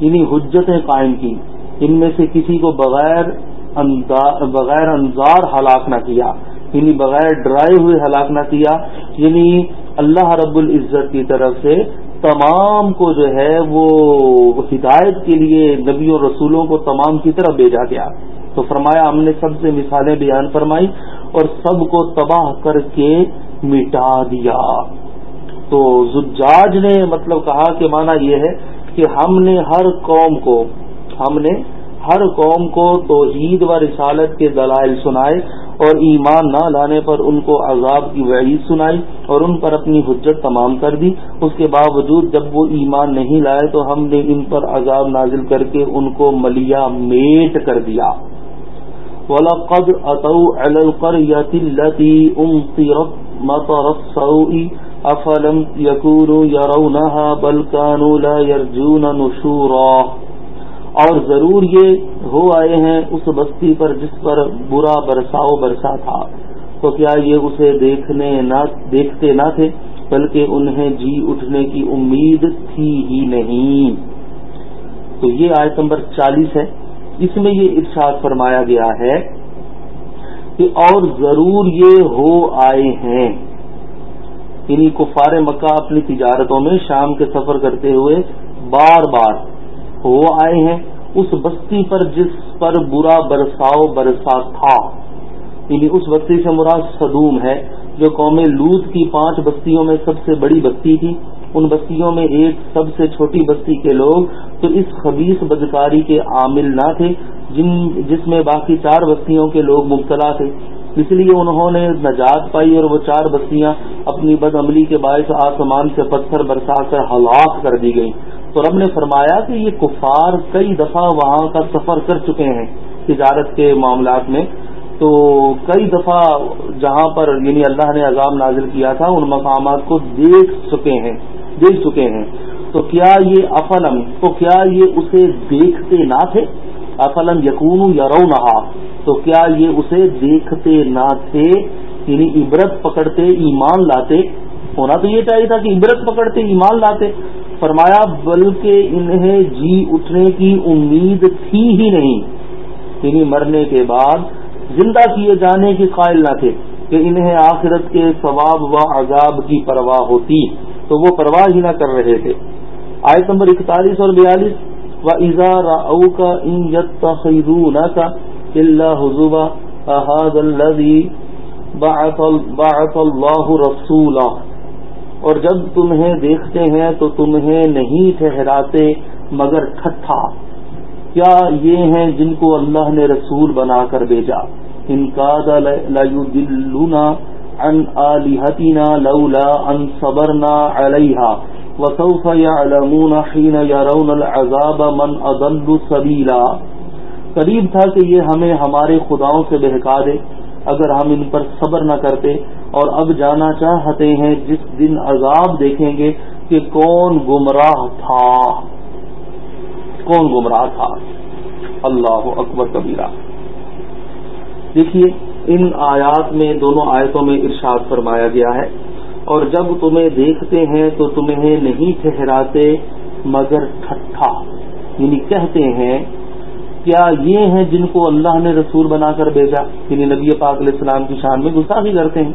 یعنی حجتیں قائم کی، ان میں سے کسی کو بغیر بغیر انزار ہلاک نہ کیا یعنی بغیر ڈرائے ہوئے ہلاک نہ کیا یعنی اللہ رب العزت کی طرف سے تمام کو جو ہے وہ ہدایت کے لیے نبی اور رسولوں کو تمام کی طرف بھیجا گیا۔ تو فرمایا، ہم نے سب سے مثالیں بیان فرمائی اور سب کو تباہ کر کے مٹا دیا۔ تو زجاج نے مطلب کہا کہ مانا یہ ہے کہ ہم نے ہر قوم کو، ہم نے ہر قوم کو توحید و رسالت کے دلائل سنائے اور ایمان نہ لانے پر ان کو عذاب کی وعید سنائی اور ان پر اپنی حجت تمام کر دی۔ اس کے باوجود جب وہ ایمان نہیں لائے تو ہم نے ان پر عذاب نازل کر کے ان کو ملیا میٹ کر دیا۔ وَلَقَدْ أَتَوْا عَلَى الْقَرْيَةِ الَّتِي أُمْطِرَتْ مَطَرَ السَّوْءِ أَفَلَمْ يَكُونُوا يَرَوْنَهَا بَلْ كَانُوا لَا يَرْجُونَ نُشُورًا۔ اور ضرور یہ ہو آئے ہیں اس بستی پر جس پر برا برساؤ برسا تھا۔ تو کیا یہ اسے دیکھنے نہ دیکھتے نہ تھے؟ بلکہ انہیں جی اٹھنے کی امید تھی ہی نہیں۔ تو یہ آیت نمبر چالیس ہے۔ اس میں یہ ارشاد فرمایا گیا ہے کہ اور ضرور یہ ہو آئے ہیں۔ انہیں کفار مکہ اپنی تجارتوں میں شام کے سفر کرتے ہوئے بار بار وہ آئے ہیں، اس بستی پر جس پر برا برساؤ برسا تھا۔ یعنی اس بستی سے مراد صدوم ہے، جو قوم لوت کی پانچ بستیوں میں سب سے بڑی بستی تھی۔ ان بستیوں میں ایک سب سے چھوٹی بستی کے لوگ تو اس خبیص بدکاری کے عامل نہ تھے، جن جس میں باقی چار بستیوں کے لوگ مبتلا تھے۔ اس لیے انہوں نے نجات پائی اور وہ چار بستیاں اپنی بد عملی کے باعث آسمان سے پتھر برسا کر ہلاک کر دی گئی تو رب نے فرمایا کہ یہ کفار کئی دفعہ وہاں کا سفر کر چکے ہیں تجارت کے معاملات میں۔ تو کئی دفعہ جہاں پر یعنی اللہ نے عذاب نازل کیا تھا، ان مقامات کو دیکھ چکے ہیں، دیکھ چکے ہیں۔ تو کیا یہ افلم، تو کیا یہ اسے دیکھتے نہ تھے؟ افلم یقون یا رو نہا تو کیا یہ اسے دیکھتے نہ تھے؟ یعنی عبرت پکڑتے، ایمان لاتے۔ ہونا تو یہ چاہیے تھا کہ عبرت پکڑتے، ایمان لاتے۔ فرمایا، بلکہ انہیں جی اٹھنے کی امید تھی ہی نہیں یعنی مرنے کے بعد زندہ کیے جانے کی قائل نہ تھے کہ انہیں آخرت کے ثواب و عذاب کی پرواہ ہوتی، تو وہ پرواہ ہی نہ کر رہے تھے۔ آیت نمبر اکتالیس اور بیالیس و اظہار او کا ان کا اللہ حضوبہ احاد اللہ رسول اور جب تمہیں دیکھتے ہیں تو تمہیں نہیں ٹھہراتے، مگر ٹھٹھا۔ کیا یہ ہیں جن کو اللہ نے رسول بنا کر بھیجا؟ ان کا ان علیحتینا لولا ان صبرنا علیہ وسوف يعلمون حين يرون العذاب من اضل سبيلا۔ قریب تھا کہ یہ ہمیں ہمارے خداؤں سے بہکا دے۔ اگر ہم ان پر صبر نہ کرتے اور اب جانا چاہتے ہیں، جس دن عذاب دیکھیں گے کہ کون گمراہ تھا۔ کون گمراہ تھا۔ اللہ اکبر کبیرہ۔ دیکھیے، ان آیات میں، دونوں آیتوں میں ارشاد فرمایا گیا ہے۔ اور جب تمہیں دیکھتے ہیں تو تمہیں نہیں ٹھہراتے مگر ٹھٹھا یعنی کہتے ہیں کیا یہ ہیں جن کو اللہ نے رسول بنا کر بھیجا؟ یعنی نبی پاک علیہ السلام کی شان میں گستاخی کرتے ہیں۔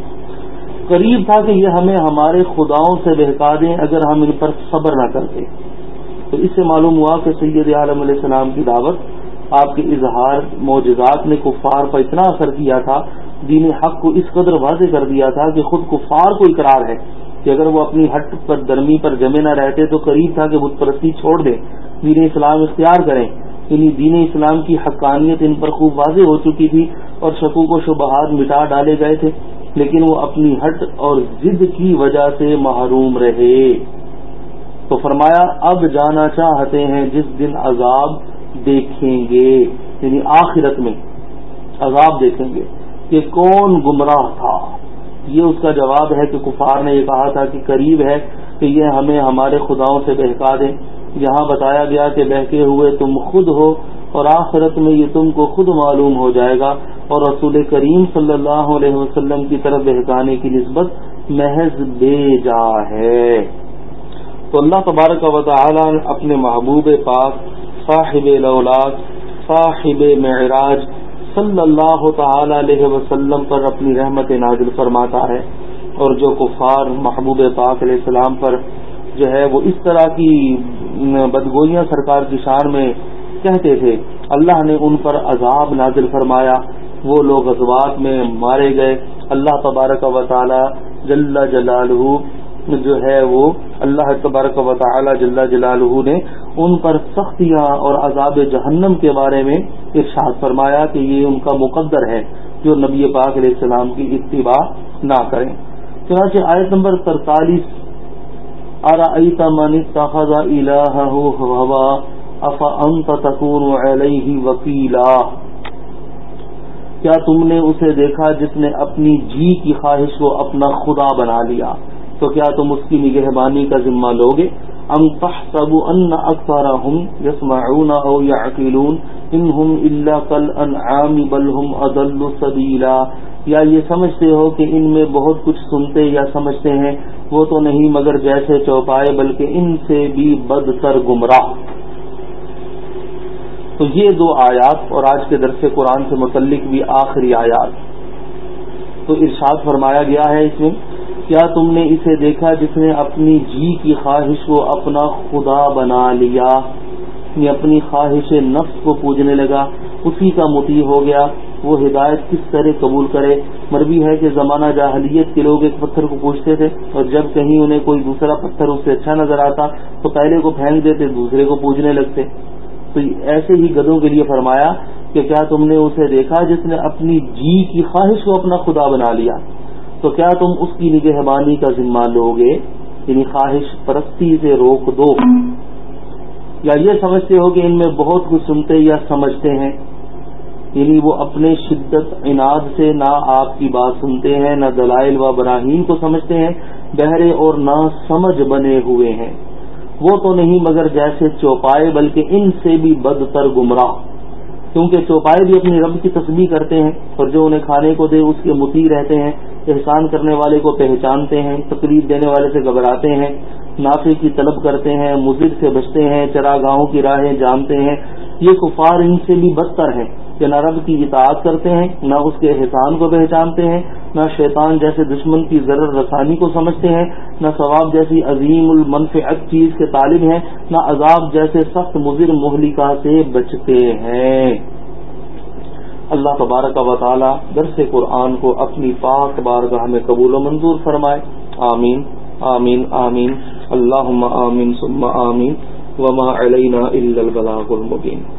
قریب تھا کہ یہ ہمیں ہمارے خداؤں سے بہکا دیں اگر ہم ان پر صبر نہ کرتے۔ تو اس سے معلوم ہوا کہ سید عالم علیہ السلام کی دعوت، آپ کے اظہار، معجزات نے کفار پر اتنا اثر کیا تھا، دین حق کو اس قدر واضح کر دیا تھا کہ خود کفار کو اقرار ہے کہ اگر وہ اپنی ہٹ پر، درمی پر جمے نہ رہتے تو قریب تھا کہ بت پرستی چھوڑ دیں، دین اسلام اختیار کریں۔ یعنی دین اسلام کی حقانیت ان پر خوب واضح ہو چکی تھی اور شکوک و شبہات مٹا ڈالے گئے تھے، لیکن وہ اپنی ہٹ اور ضد کی وجہ سے محروم رہے۔ تو فرمایا، اب جانا چاہتے ہیں جس دن عذاب دیکھیں گے یعنی آخرت میں عذاب دیکھیں گے، کہ کون گمراہ تھا۔ یہ اس کا جواب ہے کہ کفار نے یہ کہا تھا کہ قریب ہے کہ یہ ہمیں ہمارے خداؤں سے بہکا دیں۔ یہاں بتایا گیا کہ بہکے ہوئے تم خود ہو اور آخرت میں یہ تم کو خود معلوم ہو جائے گا اور رسول کریم صلی اللہ علیہ وسلم کی طرف بہکانے کی نسبت محض بے جا ہے۔ تو اللہ تبارک و تعالی اپنے محبوب پاک صاحب لولاد صاحب معراج صلی اللہ تعالی علیہ وسلم پر اپنی رحمت نازل فرماتا ہے اور جو کفار محبوب پاک علیہ السلام پر جو ہے وہ اس طرح کی بدگوئیاں سرکار کی شان میں کہتے تھے۔ اللہ نے ان پر عذاب نازل فرمایا۔ وہ لوگ ازوات میں مارے گئے۔ اللہ تبارک و تعالی جل جلالہ جو ہے وہ اللہ تبارک و تعالی جل جلالہ نے ان پر سختیاں اور عذاب جہنم کے بارے میں ارشاد فرمایا کہ یہ ان کا مقدر ہے جو نبی پاک علیہ السلام کی اتباع نہ کریں۔ چنانچہ آیت نمبر ترتالیس وکیلا کیا تم نے اسے دیکھا جس نے اپنی جی کی خواہش کو اپنا خدا بنا لیا؟ تو کیا تم اس کی نگہبانی کا ذمہ لوگے؟ ام تحسب ان اکثرهم يسمعون او يعقلون؟ انهم الا كالانعام بل هم اضل سبيلا. یا یہ سمجھتے ہو کہ ان میں بہت کچھ سنتے یا سمجھتے ہیں، وہ تو نہیں مگر جیسے چوپائے، بلکہ ان سے بھی بدتر گمراہ۔ تو یہ دو آیات اور آج کے درس قرآن سے متعلق بھی آخری آیات۔ تو ارشاد فرمایا گیا ہے اس میں، کیا تم نے اسے دیکھا جس نے اپنی جی کی خواہش کو اپنا خدا بنا لیا؟ یعنی اپنی خواہش نفس کو پوجنے لگا، اسی کا متی ہو گیا۔ وہ ہدایت کس طرح قبول کرے؟ مربی ہے کہ زمانہ جاہلیت کے لوگ ایک پتھر کو پوچھتے تھے اور جب کہیں انہیں کوئی دوسرا پتھر اس سے اچھا نظر آتا تو پہلے کو پھینک دیتے، دوسرے کو پوجنے لگتے۔ تو ایسے ہی گدوں کے لیے فرمایا کہ کیا تم نے اسے دیکھا جس نے اپنی جی کی خواہش کو اپنا خدا بنا لیا؟ تو کیا تم اس کی نگہبانی کا ذمہ لوگے؟ یعنی خواہش پرستی سے روک دو۔ یا یہ سمجھتے ہو کہ ان میں بہت کچھ سنتے یا سمجھتے ہیں۔ یعنی وہ اپنے شدت اناد سے نہ آپ کی بات سنتے ہیں، نہ دلائل و براہین کو سمجھتے ہیں، بہرے اور نہ سمجھ بنے ہوئے ہیں۔ وہ تو نہیں مگر جیسے چوپائے، بلکہ ان سے بھی بدتر گمراہ۔ کیونکہ چوپائے بھی اپنی رب کی تصویر کرتے ہیں اور جو انہیں کھانے کو دے، اس کے متی رہتے ہیں، احسان کرنے والے کو پہچانتے ہیں تکلیف دینے والے سے گھبراتے ہیں نافے کی طلب کرتے ہیں مزد سے بچتے ہیں چراگاہوں کی راہیں جانتے ہیں۔ یہ کفار ان سے بھی بدتر ہیں۔ کہ نہ رب کی اطاعت کرتے ہیں، نہ اس کے احسان کو پہچانتے ہیں، نہ شیطان جیسے دشمن کی ضرر رسانی کو سمجھتے ہیں، نہ ثواب جیسی عظیم المنفعت چیز کے طالب ہیں، نہ عذاب جیسے سخت مضر مہلکا سے بچتے ہیں۔ اللہ تبارک و تعالی درس قرآن کو اپنی پاک بارگاہ میں قبول و منظور فرمائے۔ آمین آمین آمین۔ اللہ آمین، ثم آمین۔ وما علینا الا البلاغ المبین۔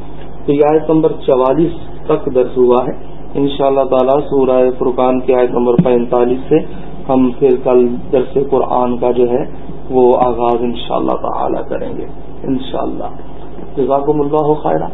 تو یہ آیت نمبر چوالیس تک درس ہوا ہے۔ ان شاء اللہ تعالیٰ سورہ فرقان کی آیت نمبر پینتالیس سے ہم پھر کل درس قرآن کا جو ہے وہ آغاز ان شاء اللہ تعالی کریں گے۔ ان شاء اللہ جزاکم اللہ خیرہ